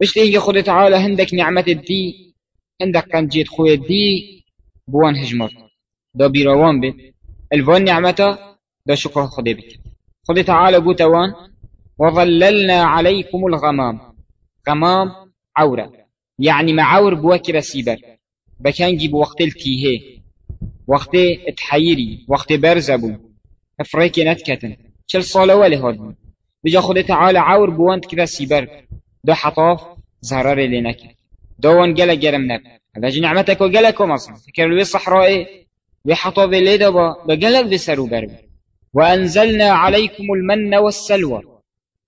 بشتي خود تعالى هندك نعمة هندك كان جيت خوي الدي بوان هجمر. دا بيروان بيت. الفان نعمته دا شكر خود بيت. خود تعالى قوتوان وظللنا عليكم الغمام. غمام عورة. يعني معور بوكر سيبر. بكانجي بوقت التيهي. وقت تحيري. وقت برزبو. افريكي نتكتن. شل صالة ولي هاد بجا خود تعالى عور بوانت كذا سيبر. دو حطاف زهرار اللي نكت دوان قلق جرم نب. هذا جي نعمتك وقلقكم أصلا فكر الوي صحراء وي حطاف اللي دبا بقلق بسرو برب وأنزلنا عليكم المن والسلوى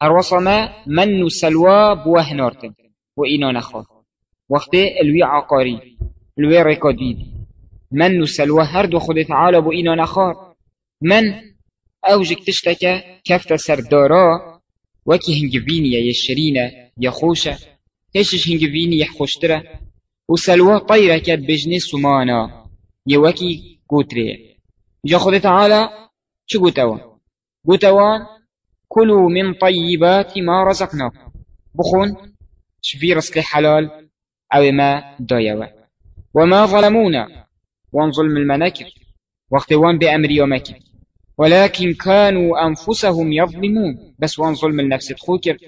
أروصنا من سلوى بوه نارتن وإنا نخاف وقت الوي عقاري الوي ركاديد من سلوى هرد وخد تعالى بو نخار من أوجك تشتكى كفت سردارا وكي هنجبيني يشرينا يا خوشة. هشش خوشترة. وسلوى طيرة كد بجني سمانا. يا وكي قوتري جا خد تعالى شو قوتوا قوتوا كلوا من طيبات ما رزقناكم بخون شفي رزق حلال أو ما دايوا وما ظلمونا. وان ظلم المناكر وقت وان بأمر يومك ولكن كانوا أنفسهم يظلمون بس وان ظلم النفس تخوكر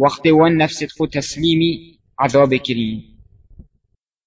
وقت ون نفس خود تسلیمی عذاب کریم.